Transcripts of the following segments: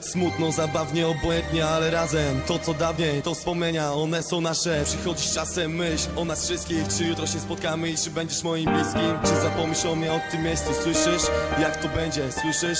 Smutno, zabawnie, obojętnie, ale razem To co dawniej, to wspomnienia, one są nasze. Przychodzi z czasem myśl o nas wszystkich. Czy jutro się spotkamy i czy będziesz moim bliskim? Czy zapomnisz o mnie od tym miejscu, słyszysz? Jak to będzie, słyszysz?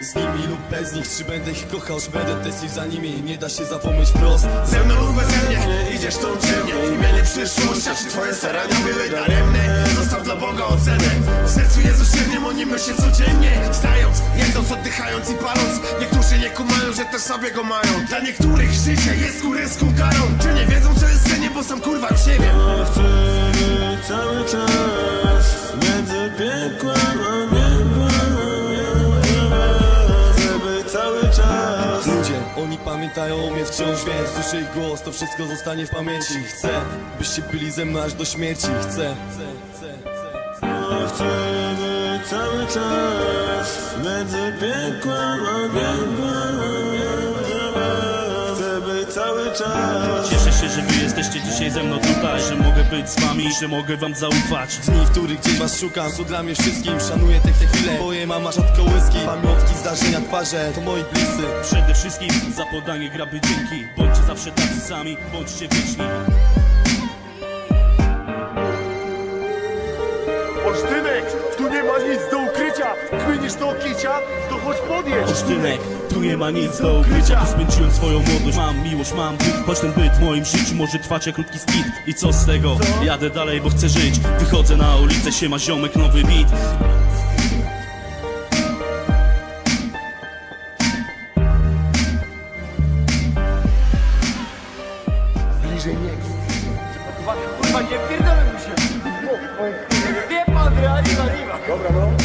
Z nimi lub bez nich, czy będę ich kochał, czy będę tęsknił za nimi? Nie da się zapomnieć wprost. Ze mną lub beze mnie, idziesz tą czy nie Imienie przyszłość, a czy twoje starania były daremne. Zostaw dla Boga ocenę sercu Jezus się monimy się codziennie. Wstając, jedząc, oddychając i paląc. Niektórzy nie kumają, że też sobie go mają. Dla niektórych życie jest kuryską karą. Czy nie wiedzą co jest cenie, bo sam kurwa już nie wiem. Chcemy cały czas między piekłem a niebem. Chcemy cały czas Ludzie, oni pamiętają o mnie wciąż, więc słyszę ich głos, to wszystko zostanie w pamięci. Chcę, byście byli ze mną aż do śmierci. Chcę, chcę, chcę, chcę. Chcemy cały czas między piekłem a niebem Chcemy cały czas. Cieszę się, że wy jesteście dzisiaj ze mną tutaj Że mogę być z wami, że mogę wam zaufać. Dni, w których gdzieś was szukam, są dla mnie wszystkim. Szanuję te, te chwile, moje mama rzadko łyski. Pamiątki, zdarzenia, twarze, to moi bliscy. Przede wszystkim za podanie graby dzięki. Bądźcie zawsze tacy sami, bądźcie wieczni Kminisz do kicia, to chodź podjedź. Olsztynek, tu nie ma nic do ukrycia Tu spędziłem swoją młodość, mam miłość, mam byt Choć ten byt w moim życiu może trwać jak krótki skit I co z tego? Jadę dalej, bo chcę żyć. Wychodzę na ulicę, się ma ziomek, nowy beat Bliżej nie kurwa, nie pierdolę mi się. Wie pan, realnie, Dobra, no